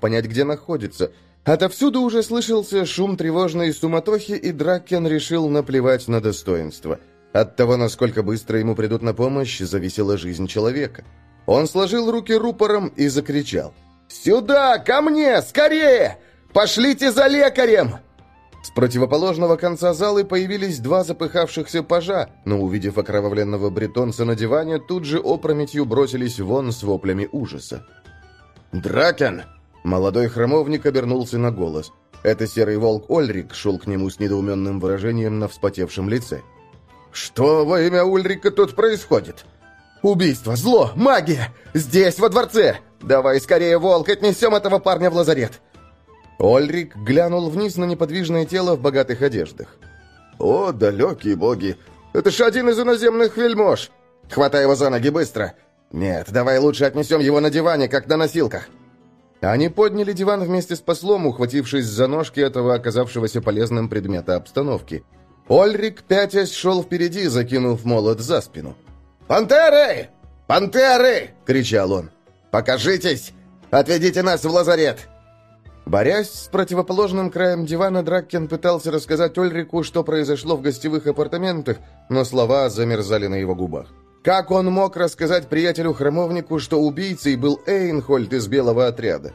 понять, где находится. Отовсюду уже слышался шум тревожной суматохи, и Дракен решил наплевать на достоинство. От того, насколько быстро ему придут на помощь, зависела жизнь человека. Он сложил руки рупором и закричал. «Сюда! Ко мне! Скорее! Пошлите за лекарем!» С противоположного конца залы появились два запыхавшихся пажа, но, увидев окровавленного бретонца на диване, тут же опрометью бросились вон с воплями ужаса. «Дракен!» Молодой храмовник обернулся на голос. Это серый волк Ольрик шел к нему с недоуменным выражением на вспотевшем лице. «Что во имя Ульрика тут происходит?» «Убийство, зло, магия! Здесь, во дворце! Давай скорее, волк, отнесем этого парня в лазарет!» Ольрик глянул вниз на неподвижное тело в богатых одеждах. «О, далекие боги! Это ж один из иноземных вельмож! Хватай его за ноги быстро! Нет, давай лучше отнесем его на диване, как на носилках!» Они подняли диван вместе с послом, ухватившись за ножки этого оказавшегося полезным предмета обстановки. Ольрик, пятясь, шел впереди, закинув молот за спину. «Пантеры! Пантеры!» — кричал он. «Покажитесь! Отведите нас в лазарет!» Борясь с противоположным краем дивана, Драккен пытался рассказать Ольрику, что произошло в гостевых апартаментах, но слова замерзали на его губах. Как он мог рассказать приятелю-храмовнику, что убийцей был Эйнхольд из белого отряда?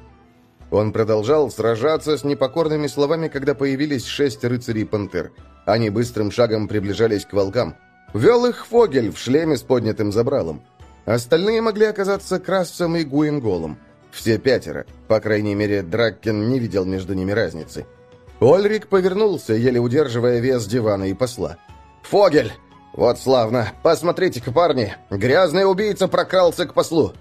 Он продолжал сражаться с непокорными словами, когда появились шесть рыцарей-пантер. Они быстрым шагом приближались к волкам. Вел их Фогель в шлеме с поднятым забралом. Остальные могли оказаться Крассом и Гуинголом. Все пятеро. По крайней мере, Драккен не видел между ними разницы. Ольрик повернулся, еле удерживая вес дивана и посла. «Фогель! Вот славно! Посмотрите-ка, парни! Грязный убийца прокрался к послу!»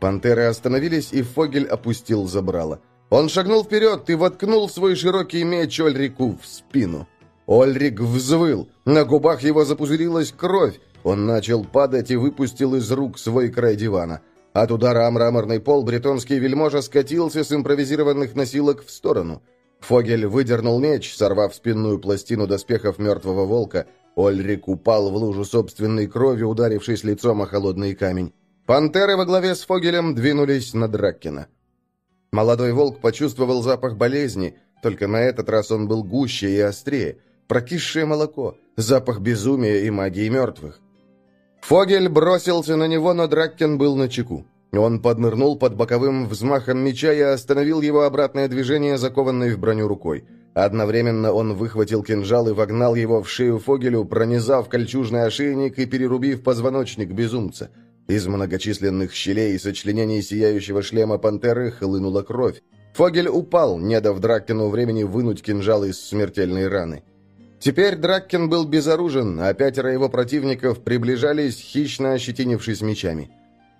Пантеры остановились, и Фогель опустил забрало. Он шагнул вперед и воткнул свой широкий меч Ольрику в спину. Ольрик взвыл. На губах его запузырилась кровь. Он начал падать и выпустил из рук свой край дивана. От удара о мраморный пол бретонский вельможа скатился с импровизированных носилок в сторону. Фогель выдернул меч, сорвав спинную пластину доспехов мертвого волка. Ольрик упал в лужу собственной крови, ударившись лицом о холодный камень. Пантеры во главе с Фогелем двинулись на Драккина. Молодой волк почувствовал запах болезни, только на этот раз он был гуще и острее. Прокисшее молоко, запах безумия и магии мертвых. Фогель бросился на него, но Драккен был на чеку. Он поднырнул под боковым взмахом меча и остановил его обратное движение, закованной в броню рукой. Одновременно он выхватил кинжал и вогнал его в шею Фогелю, пронизав кольчужный ошейник и перерубив позвоночник безумца. Из многочисленных щелей и сочленений сияющего шлема пантеры хлынула кровь. Фогель упал, не дав Драккену времени вынуть кинжал из смертельной раны. Теперь Драккен был безоружен, а пятеро его противников приближались, хищно ощетинившись мечами.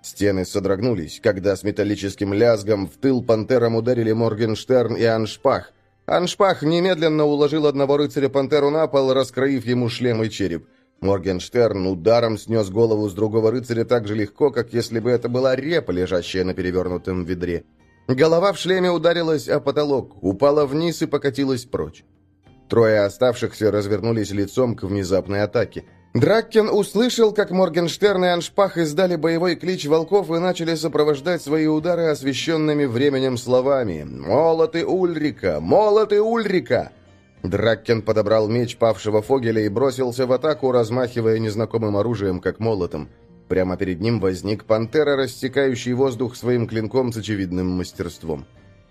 Стены содрогнулись, когда с металлическим лязгом в тыл пантерам ударили Моргенштерн и Аншпах. Аншпах немедленно уложил одного рыцаря-пантеру на пол, раскроив ему шлем и череп. Моргенштерн ударом снес голову с другого рыцаря так же легко, как если бы это была репа, лежащая на перевернутом ведре. Голова в шлеме ударилась о потолок, упала вниз и покатилась прочь. Трое оставшихся развернулись лицом к внезапной атаке. Драккен услышал, как Моргенштерн и Аншпах издали боевой клич волков и начали сопровождать свои удары освещенными временем словами «Молоты Ульрика! Молоты Ульрика!» Драккен подобрал меч павшего Фогеля и бросился в атаку, размахивая незнакомым оружием, как молотом. Прямо перед ним возник пантера, рассекающий воздух своим клинком с очевидным мастерством.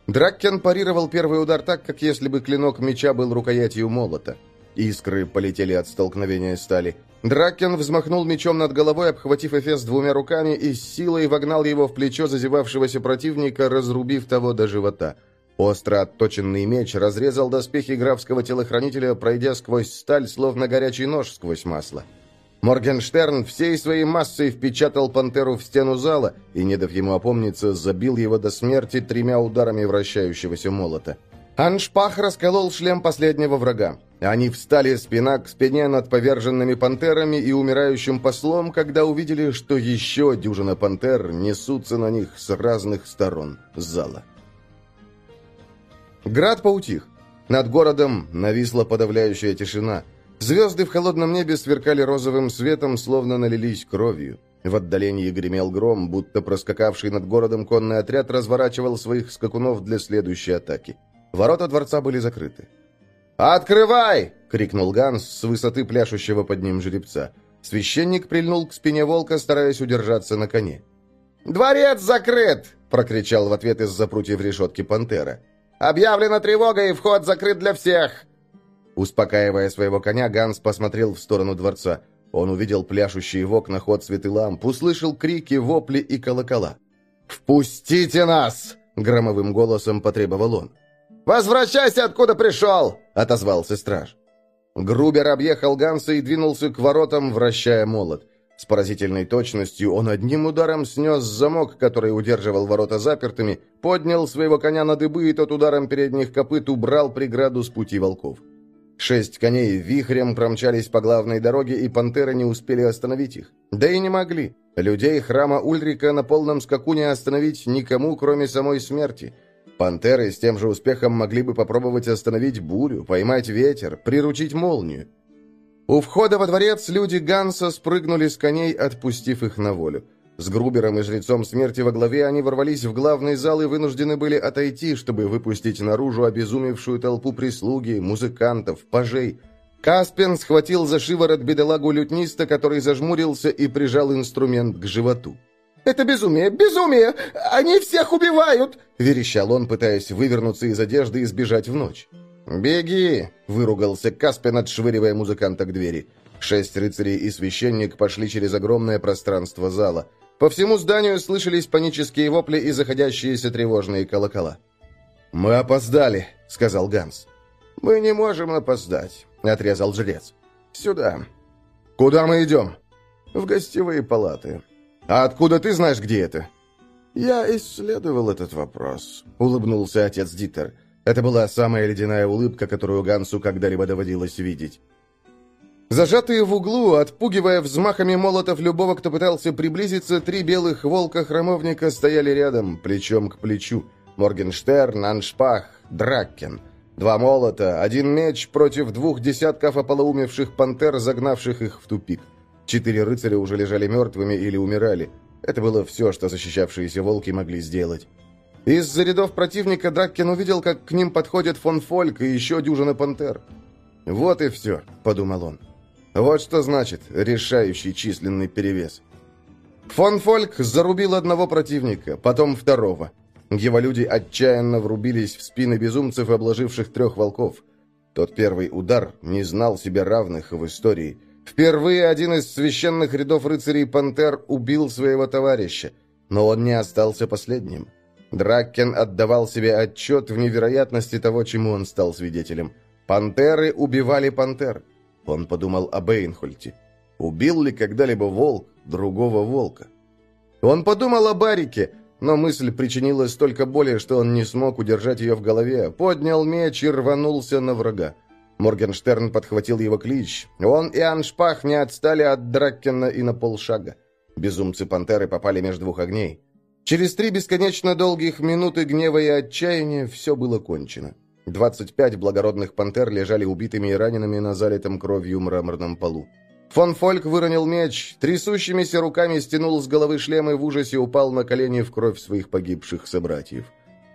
Драккен парировал первый удар так, как если бы клинок меча был рукоятью молота. Искры полетели от столкновения стали. Дракен взмахнул мечом над головой, обхватив Эфес двумя руками и с силой вогнал его в плечо зазевавшегося противника, разрубив того до живота. Остро отточенный меч разрезал доспехи графского телохранителя, пройдя сквозь сталь, словно горячий нож сквозь масло. Моргенштерн всей своей массой впечатал пантеру в стену зала и, не дав ему опомниться, забил его до смерти тремя ударами вращающегося молота. Аншпах расколол шлем последнего врага. Они встали спина к спине над поверженными пантерами и умирающим послом, когда увидели, что еще дюжина пантер несутся на них с разных сторон зала. Град поутих. Над городом нависла подавляющая тишина – Звезды в холодном небе сверкали розовым светом, словно налились кровью. В отдалении гремел гром, будто проскакавший над городом конный отряд разворачивал своих скакунов для следующей атаки. Ворота дворца были закрыты. «Открывай!» — крикнул Ганс с высоты пляшущего под ним жеребца. Священник прильнул к спине волка, стараясь удержаться на коне. «Дворец закрыт!» — прокричал в ответ из-за прутьев решетки пантера. «Объявлена тревога, и вход закрыт для всех!» Успокаивая своего коня, Ганс посмотрел в сторону дворца. Он увидел пляшущие в окнах отцветы ламп, услышал крики, вопли и колокола. «Впустите нас!» — громовым голосом потребовал он. «Возвращайся, откуда пришел!» — отозвался страж. Грубер объехал Ганса и двинулся к воротам, вращая молот. С поразительной точностью он одним ударом снес замок, который удерживал ворота запертыми, поднял своего коня на дыбы и тот ударом передних копыт убрал преграду с пути волков. Шесть коней вихрем промчались по главной дороге, и пантеры не успели остановить их. Да и не могли. Людей храма Ульрика на полном скаку не остановить никому, кроме самой смерти — Пантеры с тем же успехом могли бы попробовать остановить бурю, поймать ветер, приручить молнию. У входа во дворец люди Ганса спрыгнули с коней, отпустив их на волю. С Грубером и Жрецом Смерти во главе они ворвались в главный зал и вынуждены были отойти, чтобы выпустить наружу обезумевшую толпу прислуги, музыкантов, пажей. Каспин схватил за шиворот бедолагу лютниста, который зажмурился и прижал инструмент к животу. «Это безумие! Безумие! Они всех убивают!» — верещал он, пытаясь вывернуться из одежды и сбежать в ночь. «Беги!» — выругался Каспин, отшвыривая музыканта к двери. Шесть рыцарей и священник пошли через огромное пространство зала. По всему зданию слышались панические вопли и заходящиеся тревожные колокола. «Мы опоздали», — сказал Ганс. «Мы не можем опоздать», — отрезал жрец. «Сюда». «Куда мы идем?» «В гостевые палаты. «А откуда ты знаешь, где это?» «Я исследовал этот вопрос», — улыбнулся отец Дитер. Это была самая ледяная улыбка, которую Гансу когда-либо доводилось видеть. Зажатые в углу, отпугивая взмахами молотов любого, кто пытался приблизиться, три белых волка-храмовника стояли рядом, плечом к плечу. Моргенштерн, Аншпах, Дракен. Два молота, один меч против двух десятков ополоумевших пантер, загнавших их в тупик. Четыре рыцаря уже лежали мертвыми или умирали. Это было все, что защищавшиеся волки могли сделать. Из-за рядов противника Драккен увидел, как к ним подходят фон Фольк и еще дюжина пантер. «Вот и все», — подумал он. «Вот что значит решающий численный перевес». Фон Фольк зарубил одного противника, потом второго. Его люди отчаянно врубились в спины безумцев, обложивших трех волков. Тот первый удар не знал себе равных в истории — Впервые один из священных рядов рыцарей Пантер убил своего товарища, но он не остался последним. Дракен отдавал себе отчет в невероятности того, чему он стал свидетелем. Пантеры убивали пантер. Он подумал о Бейнхольте. Убил ли когда-либо волк другого волка? Он подумал о Барике, но мысль причинила столько боли, что он не смог удержать ее в голове, поднял меч и рванулся на врага. Моргенштерн подхватил его клич. Он и Аншпах не отстали от Драккена и на полшага. Безумцы-пантеры попали между двух огней. Через три бесконечно долгих минуты гнева и отчаяния все было кончено. Двадцать пять благородных пантер лежали убитыми и ранеными на залитом кровью мраморном полу. Фон Фольк выронил меч, трясущимися руками стянул с головы шлем и в ужасе упал на колени в кровь своих погибших собратьев.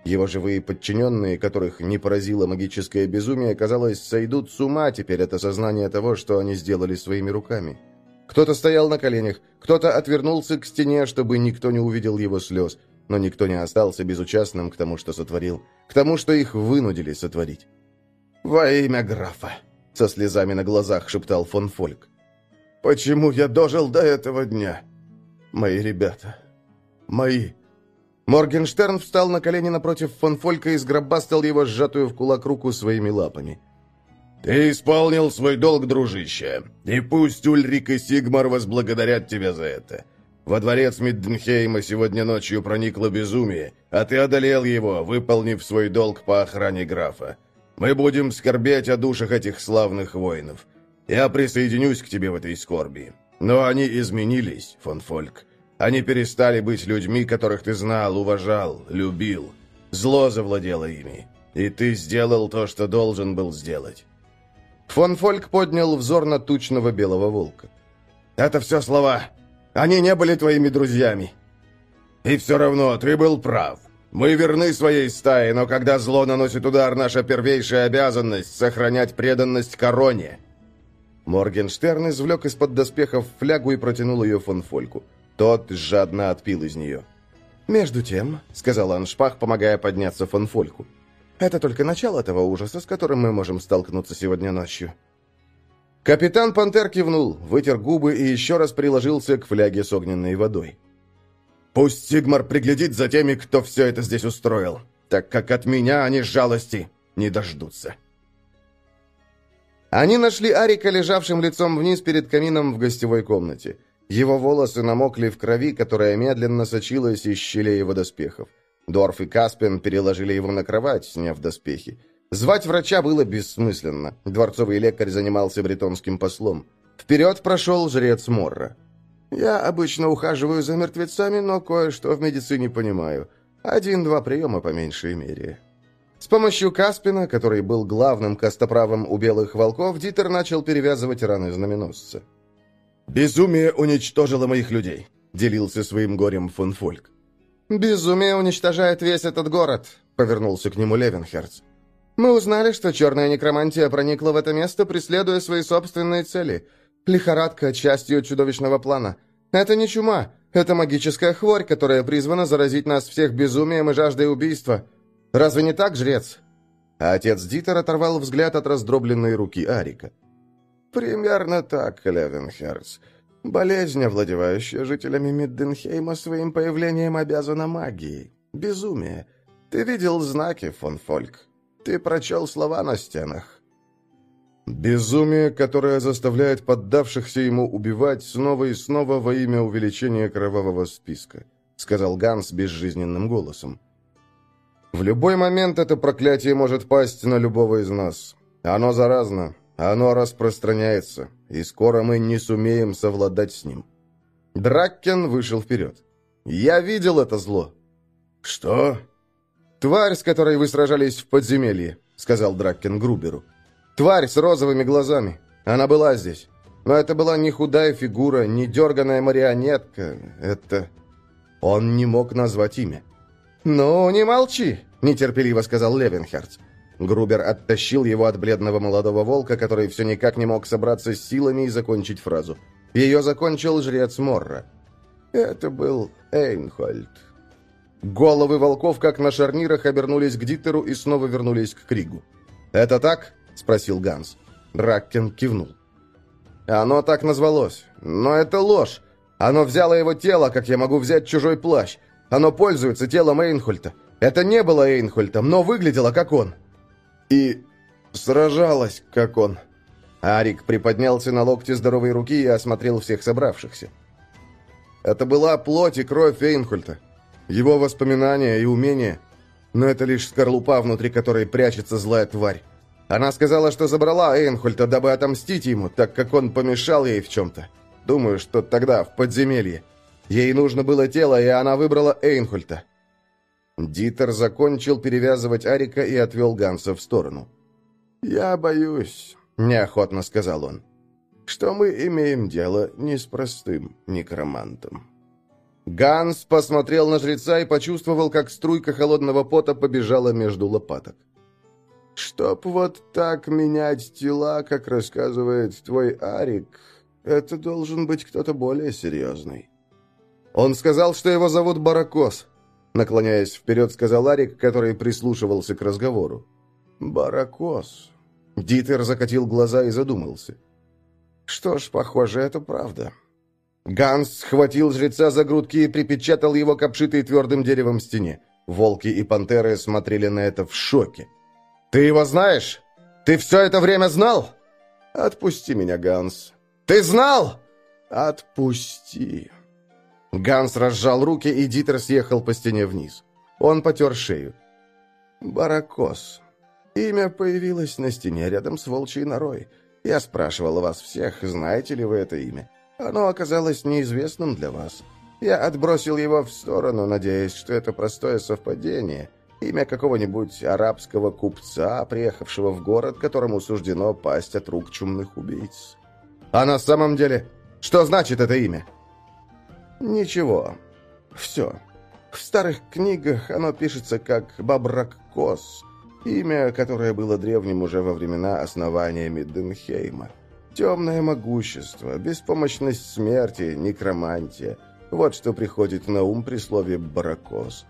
Его живые подчиненные, которых не поразило магическое безумие, казалось, сойдут с ума теперь от осознания того, что они сделали своими руками. Кто-то стоял на коленях, кто-то отвернулся к стене, чтобы никто не увидел его слез, но никто не остался безучастным к тому, что сотворил, к тому, что их вынудили сотворить. «Во имя графа!» — со слезами на глазах шептал фон Фольк. «Почему я дожил до этого дня? Мои ребята, мои...» Моргенштерн встал на колени напротив фон Фолька и сгробастал его сжатую в кулак руку своими лапами. «Ты исполнил свой долг, дружище, и пусть Ульрик и Сигмар возблагодарят тебя за это. Во дворец Мидденхейма сегодня ночью проникло безумие, а ты одолел его, выполнив свой долг по охране графа. Мы будем скорбеть о душах этих славных воинов. Я присоединюсь к тебе в этой скорби. Но они изменились, фон Фольк. Они перестали быть людьми, которых ты знал, уважал, любил. Зло завладело ими. И ты сделал то, что должен был сделать. Фон Фольк поднял взор на тучного белого волка. «Это все слова. Они не были твоими друзьями». «И все равно ты был прав. Мы верны своей стае, но когда зло наносит удар, наша первейшая обязанность — сохранять преданность короне». Моргенштерн извлек из-под доспехов флягу и протянул ее фон Фольку. Тот жадно отпил из нее. «Между тем», — сказал Аншпах, помогая подняться фон Фольку, «это только начало того ужаса, с которым мы можем столкнуться сегодня ночью». Капитан Пантер кивнул, вытер губы и еще раз приложился к фляге с огненной водой. «Пусть Сигмар приглядит за теми, кто все это здесь устроил, так как от меня они жалости не дождутся». Они нашли Арика, лежавшим лицом вниз перед камином в гостевой комнате. Его волосы намокли в крови, которая медленно сочилась из щелей его доспехов. Дорф и Каспин переложили его на кровать, сняв доспехи. Звать врача было бессмысленно. Дворцовый лекарь занимался бретонским послом. Вперед прошел жрец Морра. «Я обычно ухаживаю за мертвецами, но кое-что в медицине понимаю. Один-два приема по меньшей мере». С помощью Каспина, который был главным костоправом у белых волков, Дитер начал перевязывать раны знаменосца. «Безумие уничтожило моих людей», — делился своим горем фон Фольк. «Безумие уничтожает весь этот город», — повернулся к нему Левенхерц. «Мы узнали, что черная некромантия проникла в это место, преследуя свои собственные цели. Лихорадка — частью чудовищного плана. Это не чума, это магическая хворь, которая призвана заразить нас всех безумием и жаждой убийства. Разве не так, жрец?» Отец Дитер оторвал взгляд от раздробленной руки Арика. «Примерно так, Левенхерц. Болезнь, овладевающая жителями Мидденхейма, своим появлением обязана магией. Безумие. Ты видел знаки, фон Фольк. Ты прочел слова на стенах». «Безумие, которое заставляет поддавшихся ему убивать снова и снова во имя увеличения кровавого списка», сказал Ганс безжизненным голосом. В любой момент это проклятие может пасть на любого из нас. Оно заразно, оно распространяется, и скоро мы не сумеем совладать с ним. Драккен вышел вперед. «Я видел это зло». «Что?» «Тварь, с которой вы сражались в подземелье», — сказал Драккен Груберу. «Тварь с розовыми глазами. Она была здесь. Но это была не худая фигура, не дерганая марионетка. Это...» Он не мог назвать имя. «Ну, не молчи!» — нетерпеливо сказал Левенхерц. Грубер оттащил его от бледного молодого волка, который все никак не мог собраться с силами и закончить фразу. Ее закончил жрец Морра. Это был Эйнхольд. Головы волков, как на шарнирах, обернулись к Дитеру и снова вернулись к Кригу. «Это так?» — спросил Ганс. Раккен кивнул. «Оно так назвалось. Но это ложь. Оно взяло его тело, как я могу взять чужой плащ. Оно пользуется телом Эйнхольта. Это не было Эйнхольтом, но выглядело как он. И сражалась, как он. Арик приподнялся на локте здоровой руки и осмотрел всех собравшихся. Это была плоть и кровь Эйнхольта. Его воспоминания и умения. Но это лишь скорлупа, внутри которой прячется злая тварь. Она сказала, что забрала Эйнхольта, дабы отомстить ему, так как он помешал ей в чем-то. Думаю, что тогда, в подземелье. Ей нужно было тело, и она выбрала Эйнхольта. Дитер закончил перевязывать Арика и отвел Ганса в сторону. «Я боюсь», — неохотно сказал он, — «что мы имеем дело не с простым некромантом». Ганс посмотрел на жреца и почувствовал, как струйка холодного пота побежала между лопаток. «Чтоб вот так менять тела, как рассказывает твой Арик, это должен быть кто-то более серьезный». «Он сказал, что его зовут Баракос», — наклоняясь вперед, сказал Арик, который прислушивался к разговору. «Баракос». Дитер закатил глаза и задумался. «Что ж, похоже, это правда». Ганс схватил жреца за грудки и припечатал его к обшитой твердым деревом стене. Волки и пантеры смотрели на это в шоке. «Ты его знаешь? Ты все это время знал?» «Отпусти меня, Ганс». «Ты знал?» «Отпусти». Ганс разжал руки, и Дитер съехал по стене вниз. Он потер шею. «Баракос. Имя появилось на стене рядом с волчьей норой. Я спрашивал вас всех, знаете ли вы это имя. Оно оказалось неизвестным для вас. Я отбросил его в сторону, надеясь, что это простое совпадение. Имя какого-нибудь арабского купца, приехавшего в город, которому суждено пасть от рук чумных убийц. А на самом деле, что значит это имя?» Ничего. Все. В старых книгах оно пишется как Бабраккос, имя, которое было древним уже во времена основания Мидденхейма. Темное могущество, беспомощность смерти, некромантия. Вот что приходит на ум при слове «баракос».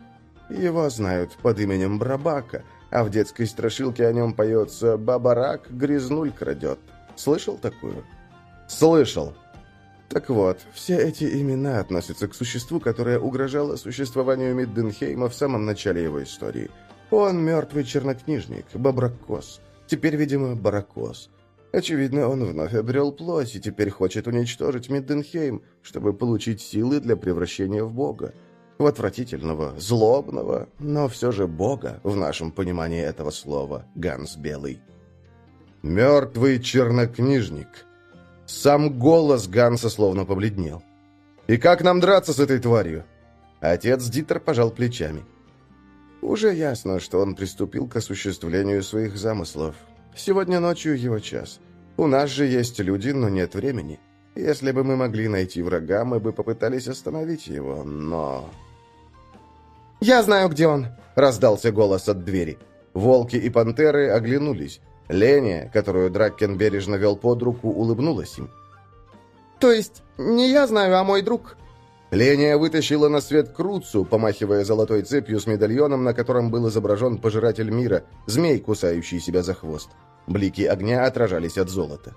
Его знают под именем Брабака, а в детской страшилке о нем поется «Бабарак грязнуль крадет». Слышал такую? Слышал. Так вот, все эти имена относятся к существу, которое угрожало существованию Мидденхейма в самом начале его истории. Он мертвый чернокнижник, Бабракос. Теперь, видимо, Баракос. Очевидно, он вновь обрел плоть и теперь хочет уничтожить Мидденхейм, чтобы получить силы для превращения в бога. В отвратительного, злобного, но все же бога, в нашем понимании этого слова, Ганс Белый. «Мертвый чернокнижник», сам голос Ганса словно побледнел. «И как нам драться с этой тварью?» Отец Дитер пожал плечами. «Уже ясно, что он приступил к осуществлению своих замыслов. Сегодня ночью его час. У нас же есть люди, но нет времени. Если бы мы могли найти врага, мы бы попытались остановить его, но...» «Я знаю, где он!» — раздался голос от двери. Волки и пантеры оглянулись. Леня, которую Дракен бережно вел под руку, улыбнулась им. «То есть не я знаю, а мой друг?» Леня вытащила на свет Круцу, помахивая золотой цепью с медальоном, на котором был изображен пожиратель мира, змей, кусающий себя за хвост. Блики огня отражались от золота.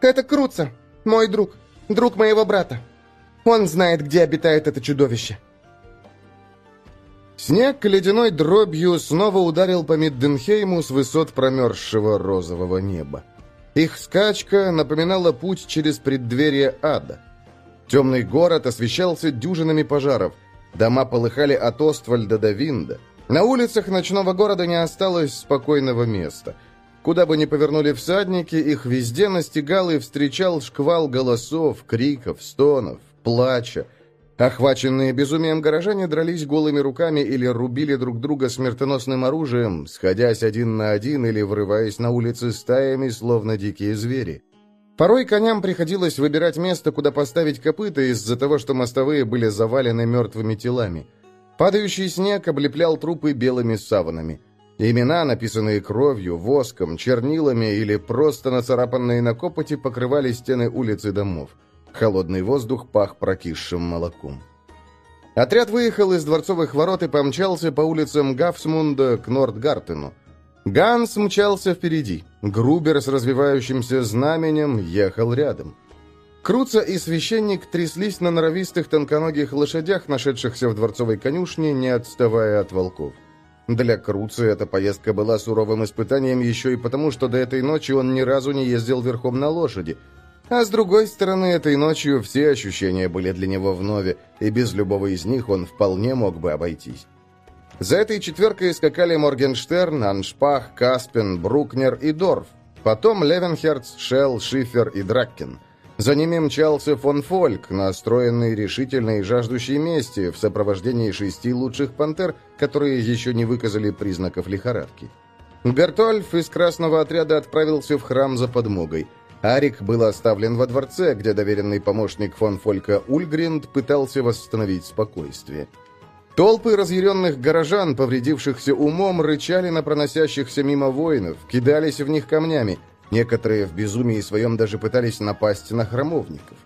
«Это Круца, мой друг, друг моего брата. Он знает, где обитает это чудовище». Снег ледяной дробью снова ударил по Мидденхейму с высот промерзшего розового неба. Их скачка напоминала путь через преддверие ада. Темный город освещался дюжинами пожаров. Дома полыхали от Оствальда до Винда. На улицах ночного города не осталось спокойного места. Куда бы ни повернули всадники, их везде настигал и встречал шквал голосов, криков, стонов, плача. Охваченные безумием горожане дрались голыми руками или рубили друг друга смертоносным оружием, сходясь один на один или врываясь на улицы стаями, словно дикие звери. Порой коням приходилось выбирать место, куда поставить копыта из-за того, что мостовые были завалены мертвыми телами. Падающий снег облеплял трупы белыми саванами. Имена, написанные кровью, воском, чернилами или просто нацарапанные на копоти, покрывали стены улиц и домов. Холодный воздух пах прокисшим молоком. Отряд выехал из дворцовых ворот и помчался по улицам Гафсмунда к Нордгартену. Ганс мчался впереди. Грубер с развивающимся знаменем ехал рядом. Круца и священник тряслись на норовистых тонконогих лошадях, нашедшихся в дворцовой конюшне, не отставая от волков. Для Круца эта поездка была суровым испытанием еще и потому, что до этой ночи он ни разу не ездил верхом на лошади, а с другой стороны, этой ночью все ощущения были для него вновь, и без любого из них он вполне мог бы обойтись. За этой четверкой скакали Моргенштерн, Аншпах, Каспен, Брукнер и Дорф. Потом Левенхерц, Шелл, Шифер и Драккен. За ними мчался фон Фольк, настроенный решительно и жаждущий мести, в сопровождении шести лучших пантер, которые еще не выказали признаков лихорадки. Бертольф из красного отряда отправился в храм за подмогой – Арик был оставлен во дворце, где доверенный помощник фон Фолька Ульгринд пытался восстановить спокойствие. Толпы разъяренных горожан, повредившихся умом, рычали на проносящихся мимо воинов, кидались в них камнями. Некоторые в безумии своем даже пытались напасть на храмовников.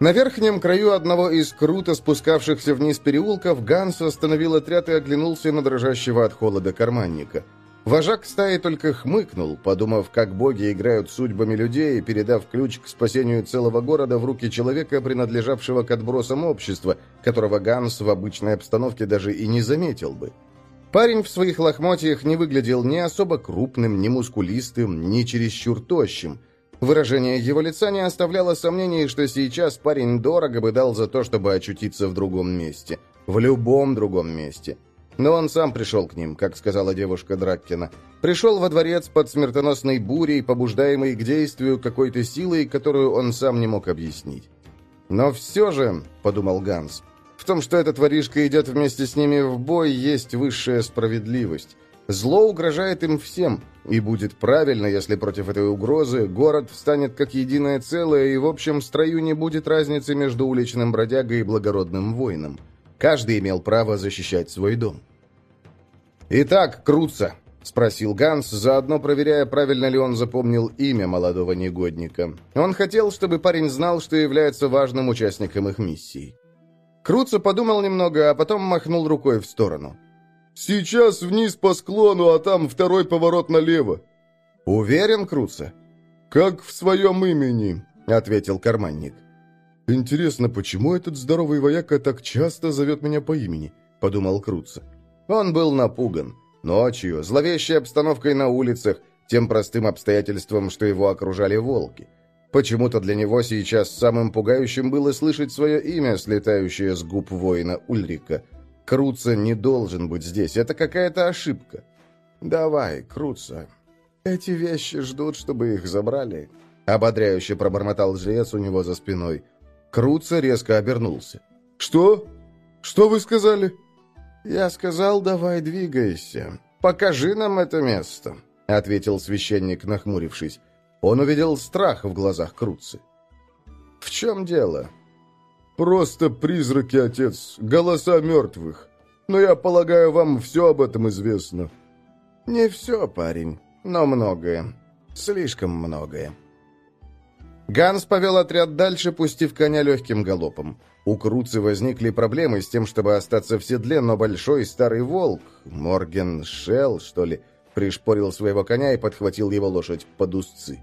На верхнем краю одного из круто спускавшихся вниз переулков Ганс остановил отряд и оглянулся на дрожащего от холода карманника – Вожак стаи только хмыкнул, подумав, как боги играют судьбами людей, передав ключ к спасению целого города в руки человека, принадлежавшего к отбросам общества, которого Ганс в обычной обстановке даже и не заметил бы. Парень в своих лохмотьях не выглядел ни особо крупным, ни мускулистым, ни чересчур тощим. Выражение его лица не оставляло сомнений, что сейчас парень дорого бы дал за то, чтобы очутиться в другом месте. В любом другом месте. Но он сам пришел к ним, как сказала девушка Драккина. Пришел во дворец под смертоносной бурей, побуждаемой к действию какой-то силой, которую он сам не мог объяснить. «Но все же», — подумал Ганс, — «в том, что этот воришка идет вместе с ними в бой, есть высшая справедливость. Зло угрожает им всем, и будет правильно, если против этой угрозы город встанет как единое целое, и в общем строю не будет разницы между уличным бродягой и благородным воином. Каждый имел право защищать свой дом. «Итак, Круца», — спросил Ганс, заодно проверяя, правильно ли он запомнил имя молодого негодника. Он хотел, чтобы парень знал, что является важным участником их миссии. Круца подумал немного, а потом махнул рукой в сторону. «Сейчас вниз по склону, а там второй поворот налево». «Уверен, Круца?» «Как в своем имени», — ответил карманник. «Интересно, почему этот здоровый вояка так часто зовет меня по имени?» — подумал Круца. Он был напуган. Ночью, зловещей обстановкой на улицах, тем простым обстоятельством, что его окружали волки. Почему-то для него сейчас самым пугающим было слышать свое имя, слетающее с губ воина Ульрика — Круца не должен быть здесь. Это какая-то ошибка. Давай, Круца. Эти вещи ждут, чтобы их забрали. Ободряюще пробормотал жрец у него за спиной. Круца резко обернулся. Что? Что вы сказали? Я сказал, давай двигайся. Покажи нам это место, ответил священник, нахмурившись. Он увидел страх в глазах Круцы. В чем дело? «Просто призраки, отец, голоса мертвых. Но я полагаю, вам все об этом известно». «Не все, парень, но многое. Слишком многое». Ганс повел отряд дальше, пустив коня легким галопом. У Круцы возникли проблемы с тем, чтобы остаться в седле, но большой старый волк, Морген Шелл, что ли, пришпорил своего коня и подхватил его лошадь под узцы.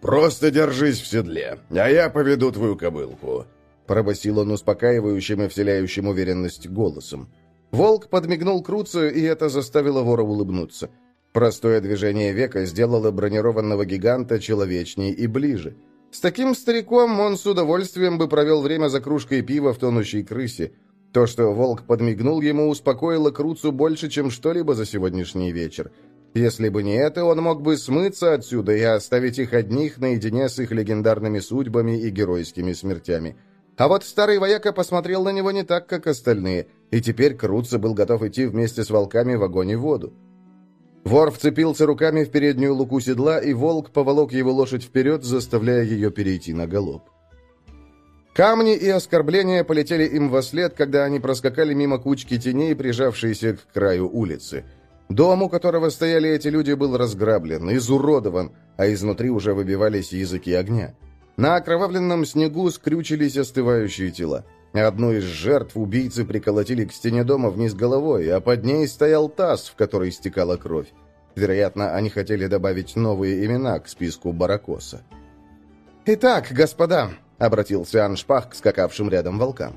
«Просто держись в седле, а я поведу твою кобылку», пробасил он успокаивающим и вселяющим уверенность голосом. Волк подмигнул Круцию, и это заставило вора улыбнуться. Простое движение века сделало бронированного гиганта человечней и ближе. С таким стариком он с удовольствием бы провел время за кружкой пива в тонущей крысе. То, что волк подмигнул ему, успокоило Круцу больше, чем что-либо за сегодняшний вечер. Если бы не это, он мог бы смыться отсюда и оставить их одних наедине с их легендарными судьбами и геройскими смертями. А вот старый вояка посмотрел на него не так, как остальные, и теперь Круца был готов идти вместе с волками в огонь и воду. Вор вцепился руками в переднюю луку седла, и волк поволок его лошадь вперед, заставляя ее перейти на галоп. Камни и оскорбления полетели им во след, когда они проскакали мимо кучки теней, прижавшиеся к краю улицы. Дом, у которого стояли эти люди, был разграблен, изуродован, а изнутри уже выбивались языки огня. На окровавленном снегу скрючились остывающие тела. Одну из жертв убийцы приколотили к стене дома вниз головой, а под ней стоял таз, в который стекала кровь. Вероятно, они хотели добавить новые имена к списку Баракоса. «Итак, господа», — обратился Аншпах к скакавшим рядом волкам.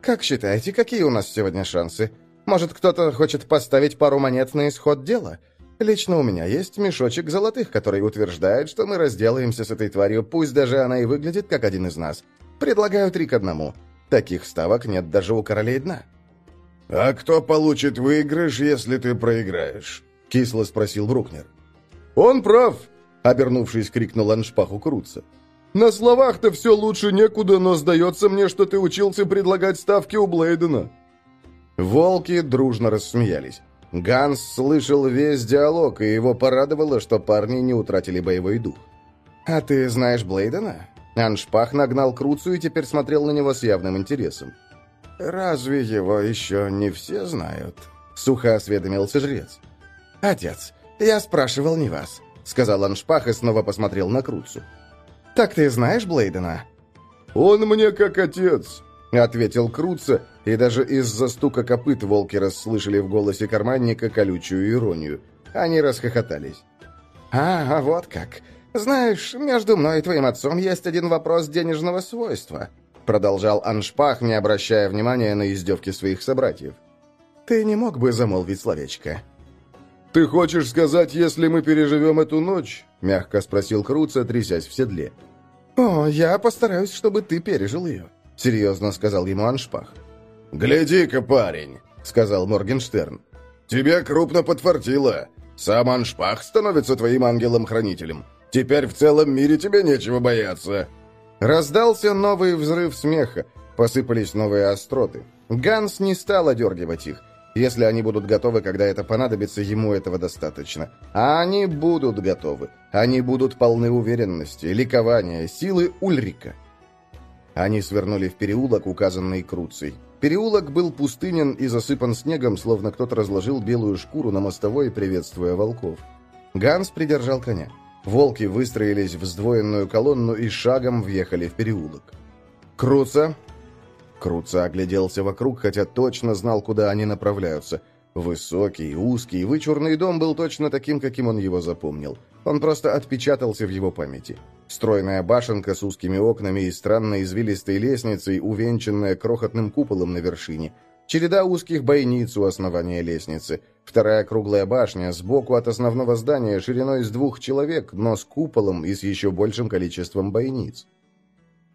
«Как считаете, какие у нас сегодня шансы? Может, кто-то хочет поставить пару монет на исход дела? Лично у меня есть мешочек золотых, который утверждает, что мы разделаемся с этой тварью, пусть даже она и выглядит как один из нас. Предлагаю три к одному. Таких ставок нет даже у королей дна». «А кто получит выигрыш, если ты проиграешь?» — кисло спросил Брукнер. «Он прав!» — обернувшись, крикнул Аншпаху Круца. «На словах-то все лучше некуда, но сдается мне, что ты учился предлагать ставки у Блейдена». Волки дружно рассмеялись. Ганс слышал весь диалог, и его порадовало, что парни не утратили боевой дух. «А ты знаешь Блейдена?» Аншпах нагнал Круцу и теперь смотрел на него с явным интересом. «Разве его еще не все знают?» Сухо осведомился жрец. «Отец, я спрашивал не вас», — сказал Аншпах и снова посмотрел на Круцу. «Так ты знаешь Блейдена?» «Он мне как отец», — ответил Круца, и даже из-за стука копыт волки расслышали в голосе карманника колючую иронию. Они расхохотались. «А, вот как. Знаешь, между мной и твоим отцом есть один вопрос денежного свойства», продолжал Аншпах, не обращая внимания на издевки своих собратьев. «Ты не мог бы замолвить словечко?» «Ты хочешь сказать, если мы переживем эту ночь?» мягко спросил Круца, трясясь в седле. «О, я постараюсь, чтобы ты пережил ее», — серьезно сказал ему Аншпах. «Гляди-ка, парень», — сказал Моргенштерн. «Тебе крупно подфартило. Сам Аншпах становится твоим ангелом-хранителем. Теперь в целом мире тебе нечего бояться». Раздался новый взрыв смеха. Посыпались новые остроты. Ганс не стал одергивать их. Если они будут готовы, когда это понадобится, ему этого достаточно. А они будут готовы. Они будут полны уверенности, ликования, силы Ульрика. Они свернули в переулок, указанный Круцей. Переулок был пустынен и засыпан снегом, словно кто-то разложил белую шкуру на мостовой, приветствуя волков. Ганс придержал коня. Волки выстроились в сдвоенную колонну и шагом въехали в переулок. «Круца!» Круца огляделся вокруг, хотя точно знал, куда они направляются. Высокий, узкий, вычурный дом был точно таким, каким он его запомнил. Он просто отпечатался в его памяти. Стройная башенка с узкими окнами и странной извилистой лестницей, увенчанная крохотным куполом на вершине. Череда узких бойниц у основания лестницы. Вторая круглая башня сбоку от основного здания шириной с двух человек, но с куполом и с еще большим количеством бойниц.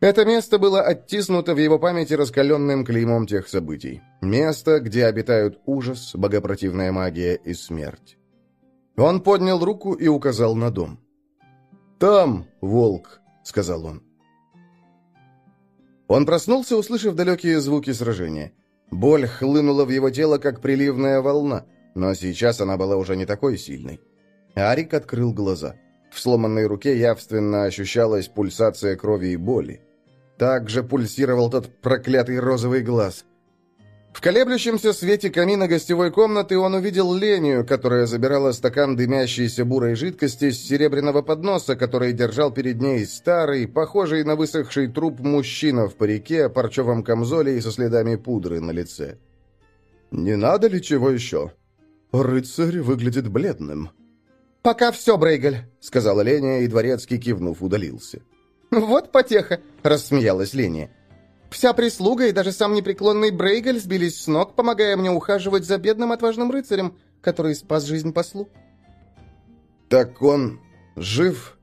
Это место было оттиснуто в его памяти раскаленным клеймом тех событий. Место, где обитают ужас, богопротивная магия и смерть. Он поднял руку и указал на дом. «Там, волк», — сказал он. Он проснулся, услышав далекие звуки сражения. Боль хлынула в его тело, как приливная волна, но сейчас она была уже не такой сильной. Арик открыл глаза. В сломанной руке явственно ощущалась пульсация крови и боли. Также пульсировал тот проклятый розовый глаз. В колеблющемся свете камина гостевой комнаты он увидел Лению, которая забирала стакан дымящейся бурой жидкости с серебряного подноса, который держал перед ней старый, похожий на высохший труп мужчина в парике, парчевом камзоле и со следами пудры на лице. «Не надо ли чего еще?» «Рыцарь выглядит бледным». «Пока все, Брейгель», — сказала Леня, и дворецкий, кивнув, удалился. «Вот потеха!» — рассмеялась Леня. «Вся прислуга и даже сам непреклонный Брейгель сбились с ног, помогая мне ухаживать за бедным отважным рыцарем, который спас жизнь послу». «Так он жив?»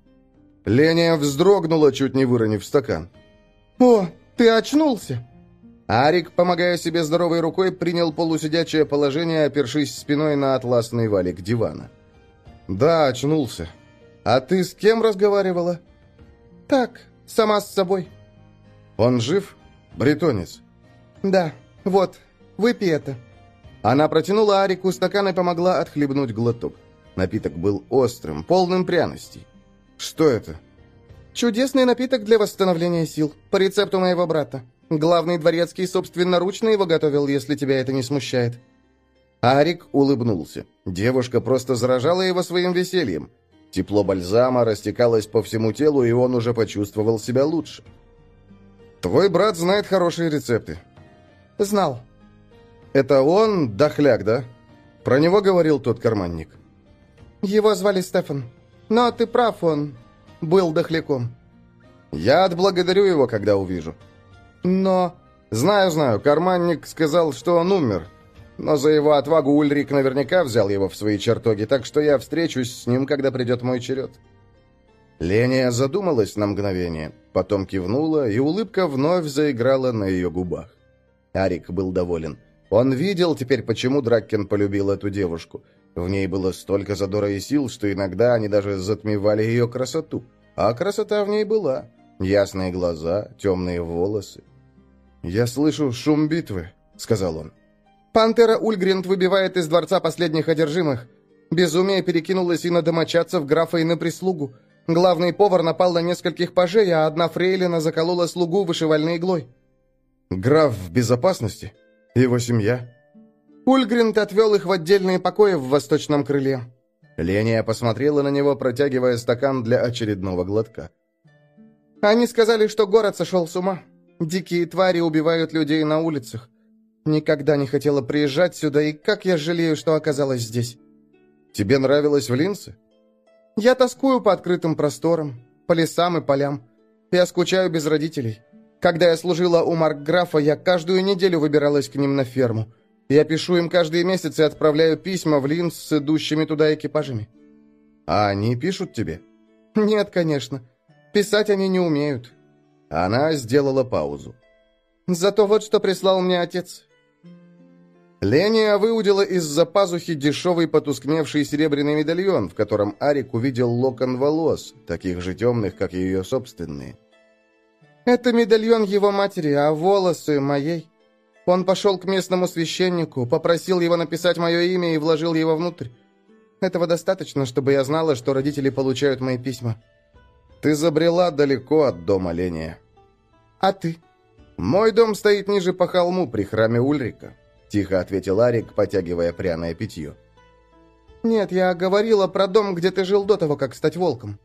Леня вздрогнула, чуть не выронив стакан. «О, ты очнулся!» Арик, помогая себе здоровой рукой, принял полусидячее положение, опершись спиной на атласный валик дивана. «Да, очнулся. А ты с кем разговаривала?» «Так, сама с собой». «Он жив? Бретонец?» «Да. Вот, выпей это». Она протянула Арику стакан и помогла отхлебнуть глоток. Напиток был острым, полным пряностей. «Что это?» «Чудесный напиток для восстановления сил, по рецепту моего брата. Главный дворецкий собственноручно его готовил, если тебя это не смущает». Арик улыбнулся. Девушка просто заражала его своим весельем. Тепло бальзама растекалось по всему телу, и он уже почувствовал себя лучше. «Твой брат знает хорошие рецепты». «Знал». «Это он дохляк, да? Про него говорил тот карманник». «Его звали Стефан. Но ты прав, он был дохляком». «Я отблагодарю его, когда увижу». «Но...» «Знаю, знаю. Карманник сказал, что он умер. Но за его отвагу Ульрик наверняка взял его в свои чертоги, так что я встречусь с ним, когда придет мой черед». Леня задумалась на мгновение, потом кивнула, и улыбка вновь заиграла на ее губах. Арик был доволен. Он видел теперь, почему Драккен полюбил эту девушку. В ней было столько задора и сил, что иногда они даже затмевали ее красоту. А красота в ней была. Ясные глаза, темные волосы. «Я слышу шум битвы», — сказал он. Пантера Ульгринд выбивает из дворца последних одержимых. Безумие перекинулось и на домочадцев графа, и на прислугу. Главный повар напал на нескольких пажей, а одна фрейлина заколола слугу вышивальной иглой. Граф в безопасности? Его семья? Ульгринд отвел их в отдельные покои в восточном крыле. Ления посмотрела на него, протягивая стакан для очередного глотка. Они сказали, что город сошел с ума. Дикие твари убивают людей на улицах. Никогда не хотела приезжать сюда, и как я жалею, что оказалась здесь. Тебе нравилось в Линце? Я тоскую по открытым просторам, по лесам и полям. Я скучаю без родителей. Когда я служила у Маркграфа, я каждую неделю выбиралась к ним на ферму. Я пишу им каждый месяц и отправляю письма в Линц с идущими туда экипажами. А они пишут тебе? Нет, конечно. Писать они не умеют. Она сделала паузу. Зато вот что прислал мне отец. Ления выудила из-за пазухи дешевый потускневший серебряный медальон, в котором Арик увидел локон волос, таких же темных, как и ее собственные. «Это медальон его матери, а волосы моей». Он пошел к местному священнику, попросил его написать мое имя и вложил его внутрь. Этого достаточно, чтобы я знала, что родители получают мои письма. Ты забрела далеко от дома Ления. А ты? Мой дом стоит ниже по холму при храме Ульрика, тихо ответил Арик, потягивая пряное питье. Нет, я говорила про дом, где ты жил до того, как стать волком.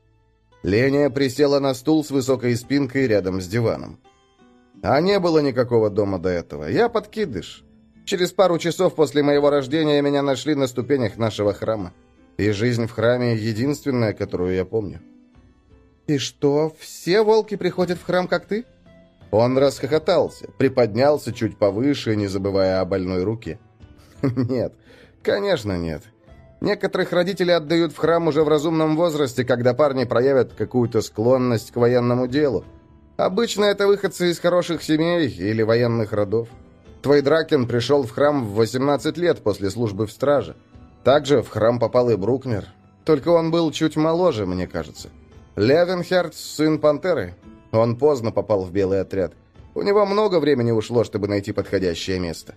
Леня присела на стул с высокой спинкой рядом с диваном. А не было никакого дома до этого. Я подкидыш. Через пару часов после моего рождения меня нашли на ступенях нашего храма. И жизнь в храме единственная, которую я помню. «И что, все волки приходят в храм, как ты?» Он расхохотался, приподнялся чуть повыше, не забывая о больной руке. «Нет, конечно нет. Некоторых родителей отдают в храм уже в разумном возрасте, когда парни проявят какую-то склонность к военному делу. Обычно это выходцы из хороших семей или военных родов. Твой Дракен пришел в храм в 18 лет после службы в страже. Также в храм попал и Брукнер. Только он был чуть моложе, мне кажется. Левенхерт – сын Пантеры. Он поздно попал в белый отряд. У него много времени ушло, чтобы найти подходящее место.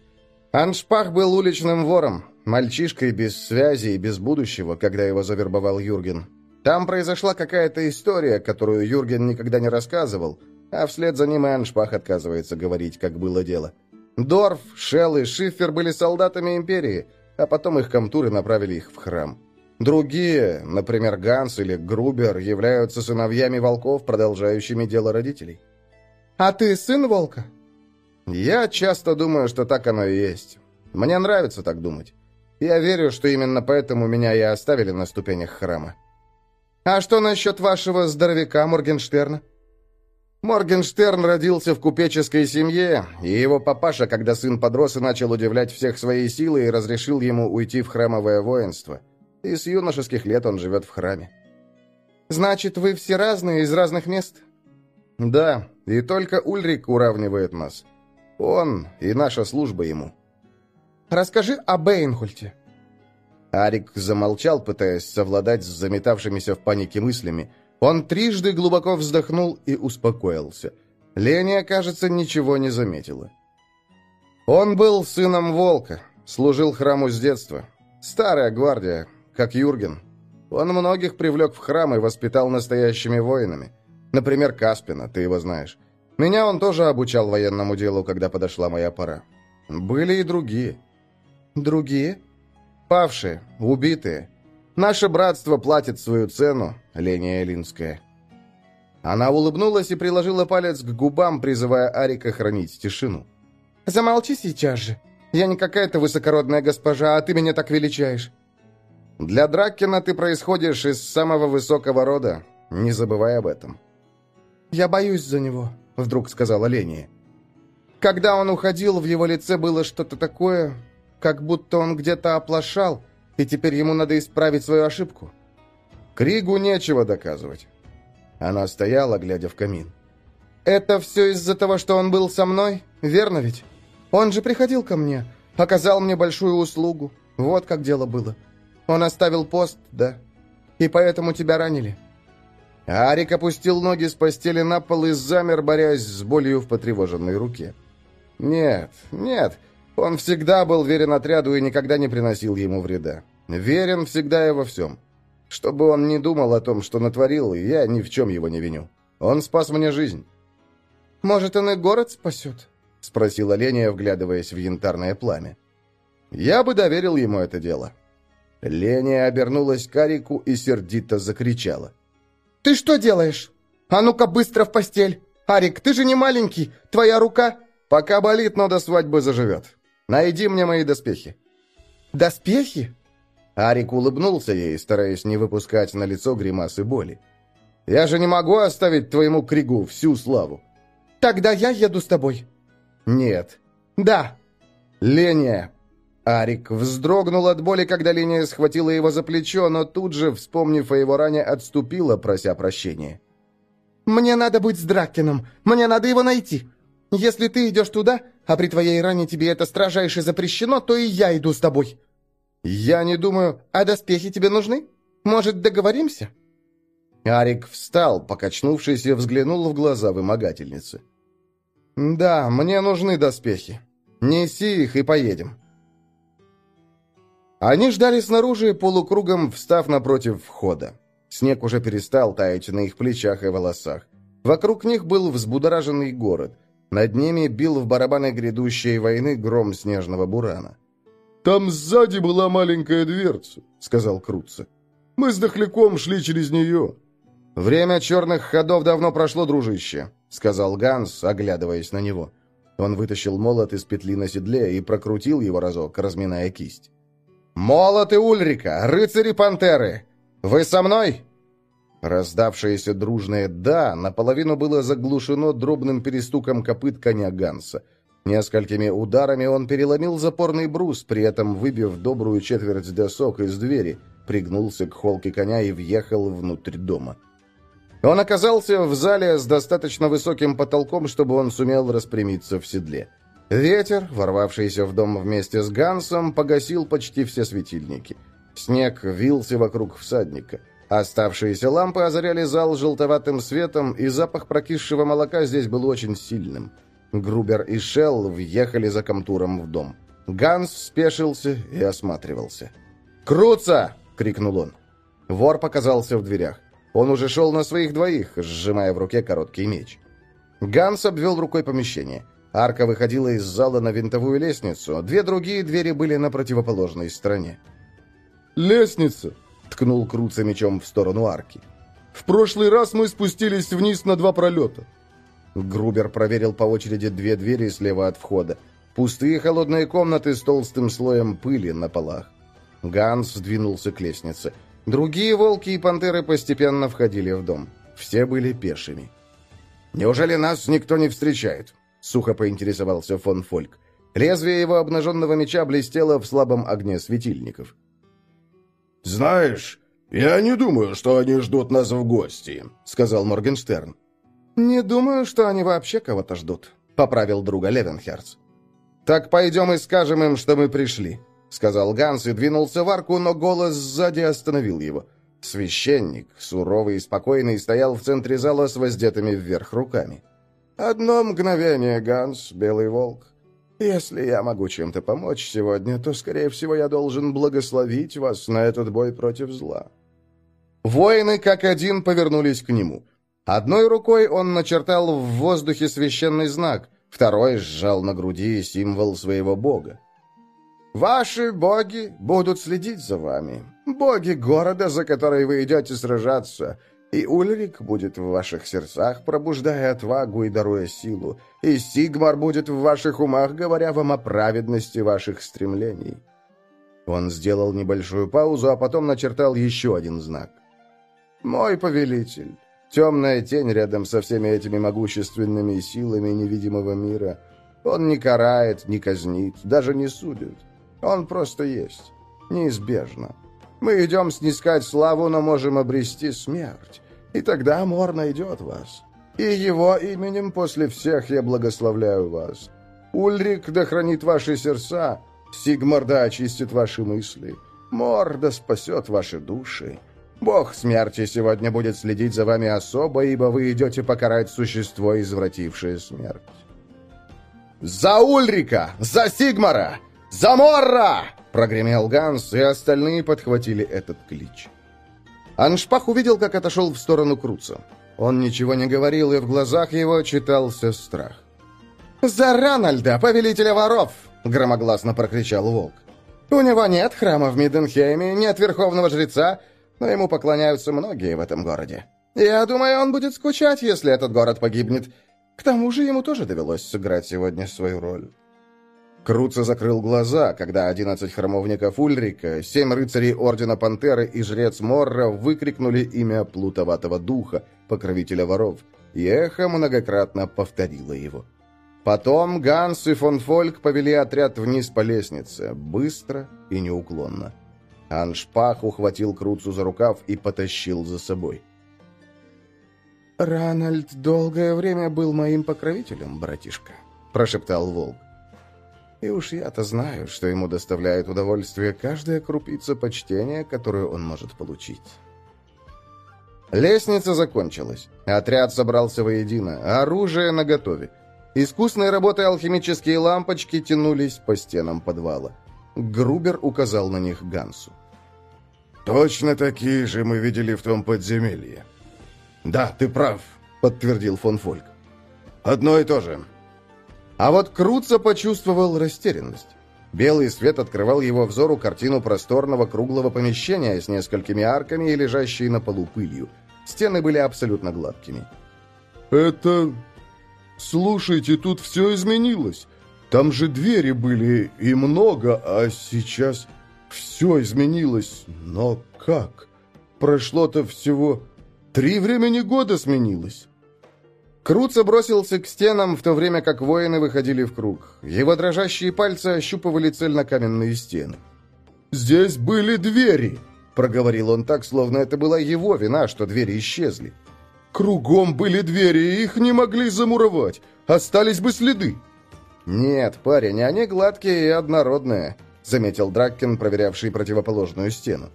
Аншпах был уличным вором, мальчишкой без связи и без будущего, когда его завербовал Юрген. Там произошла какая-то история, которую Юрген никогда не рассказывал, а вслед за ним и Аншпах отказывается говорить, как было дело. Дорф, Шелл и Шифер были солдатами Империи, а потом их комтуры направили их в храм. Другие, например, Ганс или Грубер, являются сыновьями волков, продолжающими дело родителей. «А ты сын волка?» «Я часто думаю, что так оно и есть. Мне нравится так думать. Я верю, что именно поэтому меня и оставили на ступенях храма». «А что насчет вашего здоровяка Моргенштерна?» Моргенштерн родился в купеческой семье, и его папаша, когда сын подрос и начал удивлять всех своей силой, разрешил ему уйти в храмовое воинство – и с юношеских лет он живет в храме. «Значит, вы все разные, из разных мест?» «Да, и только Ульрик уравнивает нас. Он и наша служба ему». «Расскажи о Бейнхульте». Арик замолчал, пытаясь совладать с заметавшимися в панике мыслями. Он трижды глубоко вздохнул и успокоился. Леня, кажется, ничего не заметила. Он был сыном волка, служил храму с детства. Старая гвардия, как Юрген. Он многих привлек в храм и воспитал настоящими воинами. Например, Каспина, ты его знаешь. Меня он тоже обучал военному делу, когда подошла моя пора. Были и другие. Другие? Павшие, убитые. Наше братство платит свою цену, Леня Элинская. Она улыбнулась и приложила палец к губам, призывая Арика хранить тишину. «Замолчи сейчас же. Я не какая-то высокородная госпожа, а ты меня так величаешь. Для Драккина ты происходишь из самого высокого рода. Не забывай об этом». «Я боюсь за него», — вдруг сказала Ления. «Когда он уходил, в его лице было что-то такое, как будто он где-то оплошал, и теперь ему надо исправить свою ошибку». Кригу нечего доказывать. Она стояла, глядя в камин. «Это все из-за того, что он был со мной, верно ведь? Он же приходил ко мне, оказал мне большую услугу. Вот как дело было. Он оставил пост, да? И поэтому тебя ранили?» Арик опустил ноги с постели на пол и замер, борясь с болью в потревоженной руке. «Нет, нет, он всегда был верен отряду и никогда не приносил ему вреда. Верен всегда и во всем. Чтобы он не думал о том, что натворил, я ни в чем его не виню. Он спас мне жизнь». «Может, он и город спасет?» — спросила Леня, вглядываясь в янтарное пламя. «Я бы доверил ему это дело». Леня обернулась к Арику и сердито закричала. «Ты что делаешь? А ну-ка быстро в постель! Арик, ты же не маленький, твоя рука...» «Пока болит, но до свадьбы заживет. Найди мне мои доспехи». «Доспехи?» Арик улыбнулся ей, стараясь не выпускать на лицо гримасы боли. «Я же не могу оставить твоему Кригу всю славу». «Тогда я еду с тобой». «Нет». «Да». «Леня, Арик вздрогнул от боли, когда линия схватила его за плечо, но тут же, вспомнив о его ране, отступила, прося прощения. «Мне надо быть с Драккином. Мне надо его найти. Если ты идешь туда, а при твоей ране тебе это строжайше запрещено, то и я иду с тобой». «Я не думаю...» «А доспехи тебе нужны? Может, договоримся?» Арик встал, покачнувшись, и взглянул в глаза вымогательницы. «Да, мне нужны доспехи. Неси их и поедем». Они ждали снаружи, полукругом встав напротив входа. Снег уже перестал таять на их плечах и волосах. Вокруг них был взбудораженный город. Над ними бил в барабаны грядущей войны гром снежного бурана. «Там сзади была маленькая дверца», — сказал Крутце. «Мы с дохляком шли через нее». «Время черных ходов давно прошло, дружище», — сказал Ганс, оглядываясь на него. Он вытащил молот из петли на седле и прокрутил его разок, разминая кисть. «Молот и Ульрика! Рыцари-пантеры! Вы со мной?» Раздавшееся дружное «да» наполовину было заглушено дробным перестуком копыт коня Ганса. Несколькими ударами он переломил запорный брус, при этом выбив добрую четверть досок из двери, пригнулся к холке коня и въехал внутрь дома. Он оказался в зале с достаточно высоким потолком, чтобы он сумел распрямиться в седле. Ветер, ворвавшийся в дом вместе с Гансом, погасил почти все светильники. Снег вился вокруг всадника. Оставшиеся лампы озаряли зал желтоватым светом, и запах прокисшего молока здесь был очень сильным. Грубер и Шелл въехали за комтуром в дом. Ганс спешился и осматривался. «Круца!» — крикнул он. Вор показался в дверях. Он уже шел на своих двоих, сжимая в руке короткий меч. Ганс обвел рукой помещение. Арка выходила из зала на винтовую лестницу, две другие двери были на противоположной стороне. «Лестница!» — ткнул Круца мечом в сторону арки. «В прошлый раз мы спустились вниз на два пролета». Грубер проверил по очереди две двери слева от входа. Пустые холодные комнаты с толстым слоем пыли на полах. Ганс сдвинулся к лестнице. Другие волки и пантеры постепенно входили в дом. Все были пешими. «Неужели нас никто не встречает?» Сухо поинтересовался фон Фольк. Лезвие его обнаженного меча блестело в слабом огне светильников. «Знаешь, я не думаю, что они ждут нас в гости», — сказал Моргенштерн. «Не думаю, что они вообще кого-то ждут», — поправил друга Левенхерц. «Так пойдем и скажем им, что мы пришли», — сказал Ганс и двинулся в арку, но голос сзади остановил его. Священник, суровый и спокойный, стоял в центре зала с воздетыми вверх руками. «Одно мгновение, Ганс, Белый Волк. Если я могу чем-то помочь сегодня, то, скорее всего, я должен благословить вас на этот бой против зла». Воины как один повернулись к нему. Одной рукой он начертал в воздухе священный знак, второй сжал на груди символ своего бога. «Ваши боги будут следить за вами. Боги города, за который вы идете сражаться. И Ульрик будет в ваших сердцах, пробуждая отвагу и даруя силу, и Сигмар будет в ваших умах, говоря вам о праведности ваших стремлений». Он сделал небольшую паузу, а потом начертал еще один знак. «Мой повелитель, темная тень рядом со всеми этими могущественными силами невидимого мира. Он не карает, не казнит, даже не судит. Он просто есть. Неизбежно. Мы идем снискать славу, но можем обрести смерть. И тогда Мор найдет вас. И его именем после всех я благословляю вас. Ульрик да хранит ваши сердца, Сигмар да очистит ваши мысли, Мор да спасет ваши души. Бог смерти сегодня будет следить за вами особо, ибо вы идете покарать существо, извратившее смерть. «За Ульрика! За Сигмара! За Морра!» прогремел Ганс, и остальные подхватили этот клич. Аншпах увидел, как отошел в сторону Круца. Он ничего не говорил, и в глазах его читался страх. «За Ранальда, повелителя воров!» — громогласно прокричал волк. «У него нет храма в Миденхейме, нет верховного жреца, но ему поклоняются многие в этом городе. Я думаю, он будет скучать, если этот город погибнет. К тому же ему тоже довелось сыграть сегодня свою роль». Круца закрыл глаза, когда одиннадцать храмовников Ульрика, семь рыцарей Ордена Пантеры и жрец Морра выкрикнули имя плутоватого духа, покровителя воров, и эхо многократно повторило его. Потом Ганс и фон Фольк повели отряд вниз по лестнице, быстро и неуклонно. Аншпах ухватил Круцу за рукав и потащил за собой. «Ранальд долгое время был моим покровителем, братишка», — прошептал Волк. И уж я-то знаю, что ему доставляет удовольствие каждая крупица почтения, которую он может получить. Лестница закончилась. Отряд собрался воедино, оружие наготове. Искусной работой алхимические лампочки тянулись по стенам подвала. Грубер указал на них Гансу. «Точно такие же мы видели в том подземелье». «Да, ты прав», — подтвердил фон Фольк. «Одно и то же». А вот Круца почувствовал растерянность. Белый свет открывал его взору картину просторного круглого помещения с несколькими арками и лежащей на полу пылью. Стены были абсолютно гладкими. «Это «Слушайте, тут все изменилось. Там же двери были и много, а сейчас все изменилось. Но как? Прошло-то всего три времени года сменилось». Круца бросился к стенам, в то время как воины выходили в круг. Его дрожащие пальцы ощупывали цельнокаменные стены. «Здесь были двери!» — проговорил он так, словно это была его вина, что двери исчезли. Кругом были двери, их не могли замуровать. Остались бы следы. «Нет, парень, они гладкие и однородные», — заметил Драккен, проверявший противоположную стену.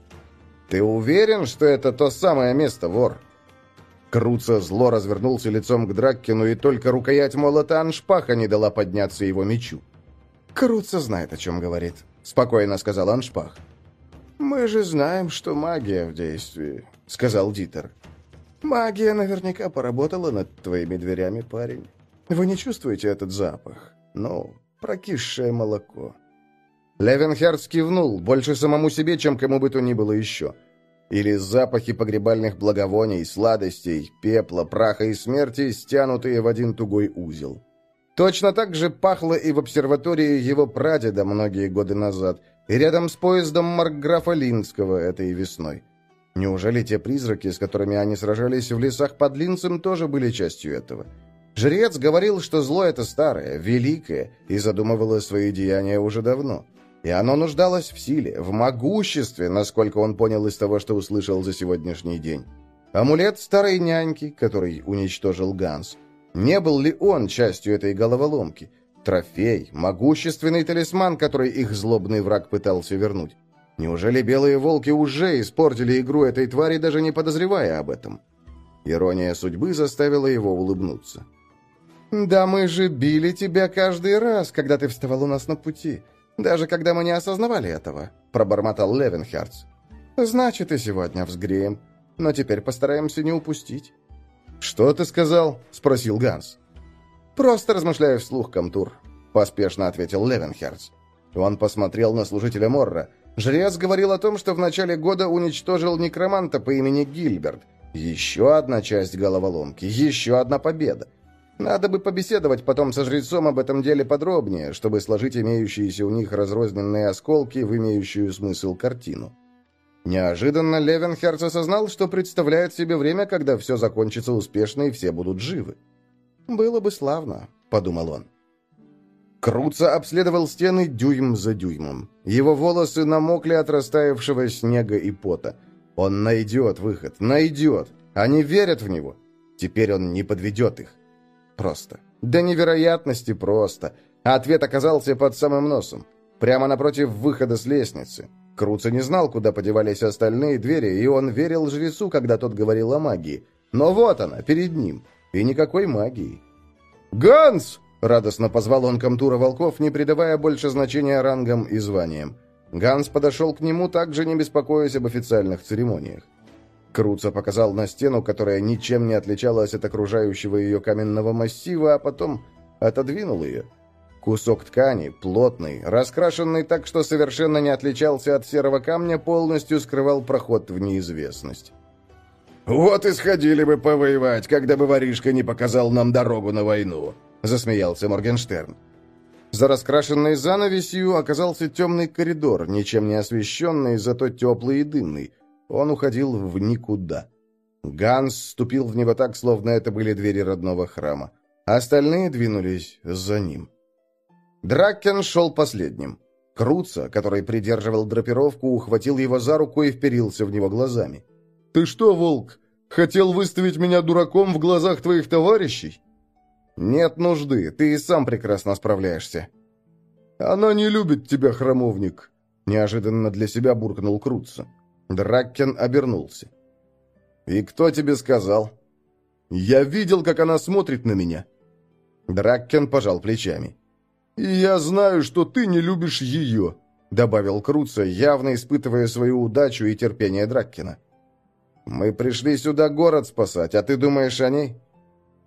«Ты уверен, что это то самое место, вор?» Круца зло развернулся лицом к Драккину, и только рукоять молота Аншпаха не дала подняться его мечу. «Круца знает, о чем говорит», — спокойно сказал Аншпах. «Мы же знаем, что магия в действии», — сказал Дитер. Магия наверняка поработала над твоими дверями, парень. Вы не чувствуете этот запах? Ну, прокисшее молоко. Левенхерц кивнул, больше самому себе, чем кому бы то ни было еще. Или запахи погребальных благовоний, сладостей, пепла, праха и смерти, стянутые в один тугой узел. Точно так же пахло и в обсерватории его прадеда многие годы назад, и рядом с поездом Маркграфа Линского этой весной. Неужели те призраки, с которыми они сражались в лесах под Линцем, тоже были частью этого? Жрец говорил, что зло это старое, великое, и задумывало свои деяния уже давно. И оно нуждалось в силе, в могуществе, насколько он понял из того, что услышал за сегодняшний день. Амулет старой няньки, который уничтожил Ганс. Не был ли он частью этой головоломки? Трофей, могущественный талисман, который их злобный враг пытался вернуть. Неужели белые волки уже испортили игру этой твари, даже не подозревая об этом? Ирония судьбы заставила его улыбнуться. «Да мы же били тебя каждый раз, когда ты вставал у нас на пути, даже когда мы не осознавали этого», — пробормотал Левенхерц. «Значит, и сегодня взгреем, но теперь постараемся не упустить». «Что ты сказал?» — спросил Ганс. «Просто размышляю вслух, Камтур», — поспешно ответил Левенхерц. Он посмотрел на служителя Морра — Жрец говорил о том, что в начале года уничтожил некроманта по имени Гильберт. Еще одна часть головоломки, еще одна победа. Надо бы побеседовать потом со жрецом об этом деле подробнее, чтобы сложить имеющиеся у них разрозненные осколки в имеющую смысл картину. Неожиданно Левенхерц осознал, что представляет себе время, когда все закончится успешно и все будут живы. «Было бы славно», — подумал он. Круца обследовал стены дюйм за дюймом. Его волосы намокли от растаявшего снега и пота. Он найдет выход, найдет. Они верят в него. Теперь он не подведет их. Просто. До невероятности просто. ответ оказался под самым носом. Прямо напротив выхода с лестницы. Круца не знал, куда подевались остальные двери, и он верил жрецу, когда тот говорил о магии. Но вот она, перед ним. И никакой магии. «Ганс!» Радостно позвал он комтура волков, не придавая больше значения рангам и званиям. Ганс подошел к нему, также не беспокоясь об официальных церемониях. Круца показал на стену, которая ничем не отличалась от окружающего ее каменного массива, а потом отодвинул ее. Кусок ткани, плотный, раскрашенный так, что совершенно не отличался от серого камня, полностью скрывал проход в неизвестность. «Вот и сходили бы повоевать, когда бы воришка не показал нам дорогу на войну», — засмеялся Моргенштерн. За раскрашенной занавесью оказался темный коридор, ничем не освещенный, зато теплый и дымный. Он уходил в никуда. Ганс ступил в него так, словно это были двери родного храма. Остальные двинулись за ним. Дракен шел последним. Круца, который придерживал драпировку, ухватил его за руку и вперился в него глазами. «Ты что, волк, хотел выставить меня дураком в глазах твоих товарищей?» «Нет нужды, ты и сам прекрасно справляешься». «Она не любит тебя, храмовник», — неожиданно для себя буркнул Крутца. Драккен обернулся. «И кто тебе сказал?» «Я видел, как она смотрит на меня». Драккен пожал плечами. я знаю, что ты не любишь ее», — добавил Круца, явно испытывая свою удачу и терпение Драккена. «Мы пришли сюда город спасать, а ты думаешь о ней?»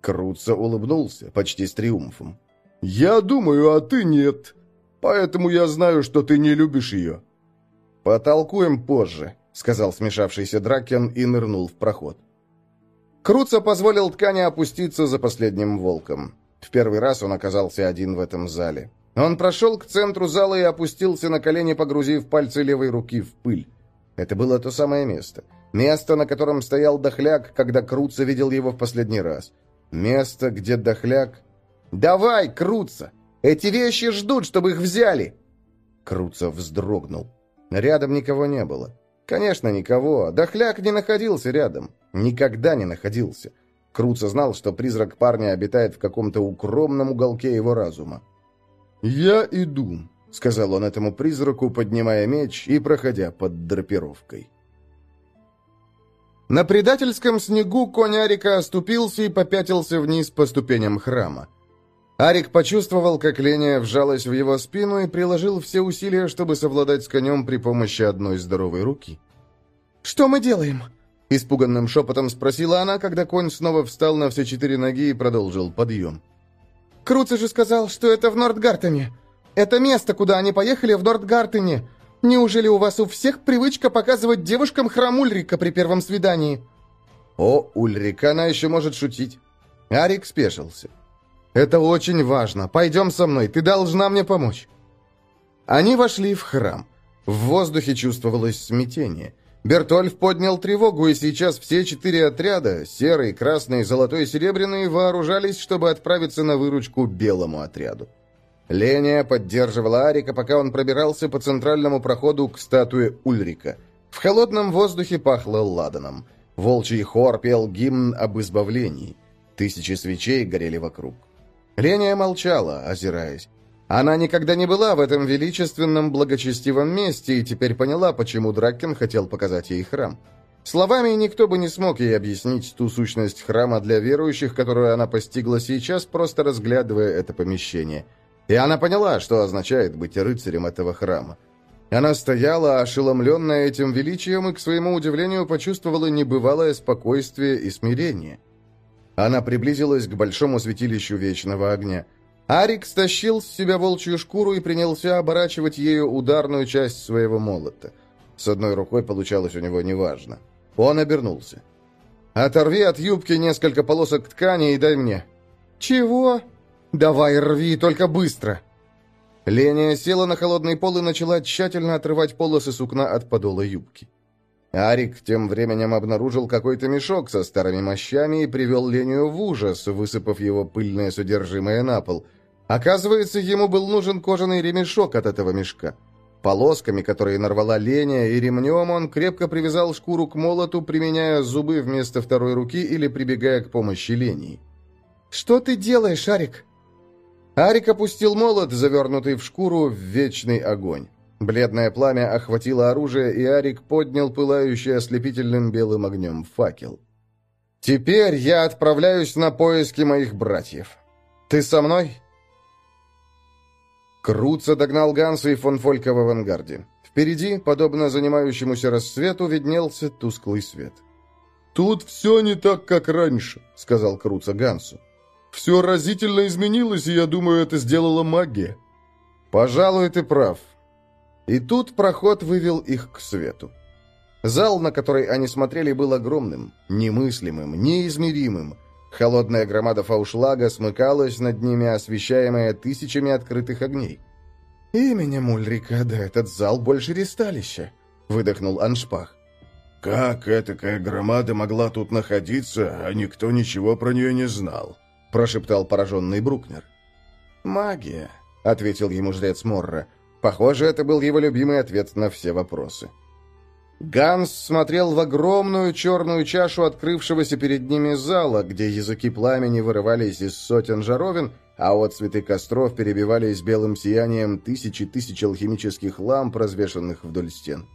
Круца улыбнулся, почти с триумфом. «Я думаю, а ты нет. Поэтому я знаю, что ты не любишь ее». «Потолкуем позже», — сказал смешавшийся Дракен и нырнул в проход. Круца позволил ткани опуститься за последним волком. В первый раз он оказался один в этом зале. Он прошел к центру зала и опустился на колени, погрузив пальцы левой руки в пыль. Это было то самое место. Место, на котором стоял Дохляк, когда Круца видел его в последний раз. Место, где Дохляк... «Давай, Круца! Эти вещи ждут, чтобы их взяли!» Круца вздрогнул. Рядом никого не было. Конечно, никого. Дохляк не находился рядом. Никогда не находился. Круца знал, что призрак парня обитает в каком-то укромном уголке его разума. «Я иду», — сказал он этому призраку, поднимая меч и проходя под драпировкой. На предательском снегу конь Арика оступился и попятился вниз по ступеням храма. Арик почувствовал, как Леня вжалась в его спину и приложил все усилия, чтобы совладать с конем при помощи одной здоровой руки. «Что мы делаем?» Испуганным шепотом спросила она, когда конь снова встал на все четыре ноги и продолжил подъем. Круци же сказал, что это в Нордгартене. Это место, куда они поехали в Нордгартене. Неужели у вас у всех привычка показывать девушкам храм Ульрика при первом свидании?» «О, Ульрика, она еще может шутить». Арик спешился. «Это очень важно. Пойдем со мной. Ты должна мне помочь». Они вошли в храм. В воздухе чувствовалось смятение. Бертольф поднял тревогу, и сейчас все четыре отряда, серый, красный, золотой и серебряный, вооружались, чтобы отправиться на выручку белому отряду. Леня поддерживала Арика, пока он пробирался по центральному проходу к статуе Ульрика. В холодном воздухе пахло ладаном. Волчий хор пел гимн об избавлении. Тысячи свечей горели вокруг. Леня молчала, озираясь. Она никогда не была в этом величественном, благочестивом месте и теперь поняла, почему Дракен хотел показать ей храм. Словами никто бы не смог ей объяснить ту сущность храма для верующих, которую она постигла сейчас, просто разглядывая это помещение. И она поняла, что означает быть рыцарем этого храма. Она стояла, ошеломленная этим величием, и, к своему удивлению, почувствовала небывалое спокойствие и смирение. Она приблизилась к большому святилищу Вечного Огня. Арик стащил с себя волчью шкуру и принялся оборачивать ею ударную часть своего молота. С одной рукой получалось у него неважно. Он обернулся. «Оторви от юбки несколько полосок ткани и дай мне». «Чего?» «Давай, рви, только быстро!» Леня села на холодный пол и начала тщательно отрывать полосы сукна от подола юбки. Арик тем временем обнаружил какой-то мешок со старыми мощами и привел Леню в ужас, высыпав его пыльное содержимое на пол. Оказывается, ему был нужен кожаный ремешок от этого мешка. Полосками, которые нарвала Леня, и ремнем он крепко привязал шкуру к молоту, применяя зубы вместо второй руки или прибегая к помощи Лении. «Что ты делаешь, Арик?» Арик опустил молот, завернутый в шкуру, в вечный огонь. Бледное пламя охватило оружие, и Арик поднял пылающий ослепительным белым огнем факел. «Теперь я отправляюсь на поиски моих братьев. Ты со мной?» Круца догнал Ганса и фон Фолька в авангарде. Впереди, подобно занимающемуся рассвету, виднелся тусклый свет. «Тут все не так, как раньше», — сказал Круца Гансу. «Все разительно изменилось, и я думаю, это сделала магия». «Пожалуй, ты прав. И тут проход вывел их к свету. Зал, на который они смотрели, был огромным, немыслимым, неизмеримым. Холодная громада фаушлага смыкалась над ними, освещаемая тысячами открытых огней. «Именем Ульрика, да этот зал больше ресталища», — выдохнул Аншпах. «Как этакая громада могла тут находиться, а никто ничего про нее не знал?» — прошептал пораженный Брукнер. «Магия», — ответил ему жрец Морра. Похоже, это был его любимый ответ на все вопросы. Ганс смотрел в огромную черную чашу открывшегося перед ними зала, где языки пламени вырывались из сотен жаровин, а от цветы костров перебивались белым сиянием тысячи тысяч алхимических ламп, развешанных вдоль стен.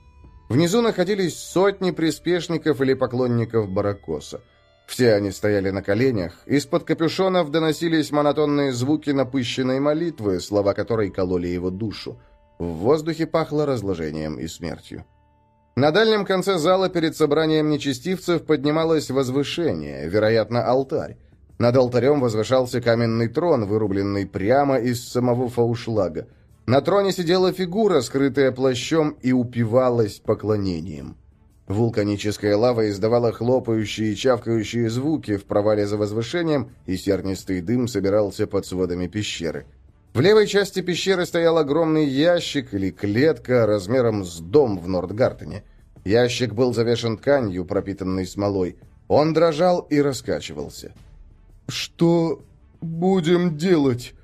Внизу находились сотни приспешников или поклонников Баракоса. Все они стояли на коленях, из-под капюшонов доносились монотонные звуки напыщенной молитвы, слова которой кололи его душу. В воздухе пахло разложением и смертью. На дальнем конце зала перед собранием нечестивцев поднималось возвышение, вероятно, алтарь. Над алтарем возвышался каменный трон, вырубленный прямо из самого фаушлага. На троне сидела фигура, скрытая плащом, и упивалась поклонением. Вулканическая лава издавала хлопающие и чавкающие звуки в провале за возвышением, и сернистый дым собирался под сводами пещеры. В левой части пещеры стоял огромный ящик или клетка размером с дом в Нордгартене. Ящик был завешен тканью, пропитанной смолой. Он дрожал и раскачивался. «Что будем делать?»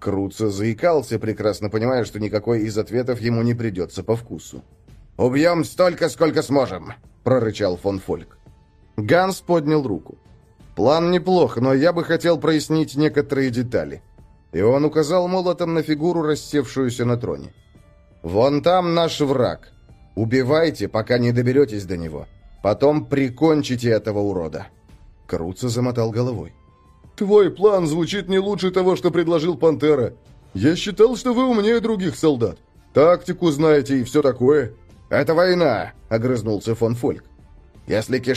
Круца заикался, прекрасно понимая, что никакой из ответов ему не придется по вкусу. «Убьем столько, сколько сможем!» — прорычал фон Фольк. Ганс поднял руку. «План неплох, но я бы хотел прояснить некоторые детали». И он указал молотом на фигуру, рассевшуюся на троне. «Вон там наш враг. Убивайте, пока не доберетесь до него. Потом прикончите этого урода». Круца замотал головой. «Твой план звучит не лучше того, что предложил Пантера. Я считал, что вы умнее других солдат. Тактику знаете и все такое». «Это война», — огрызнулся фон Фольк. «Если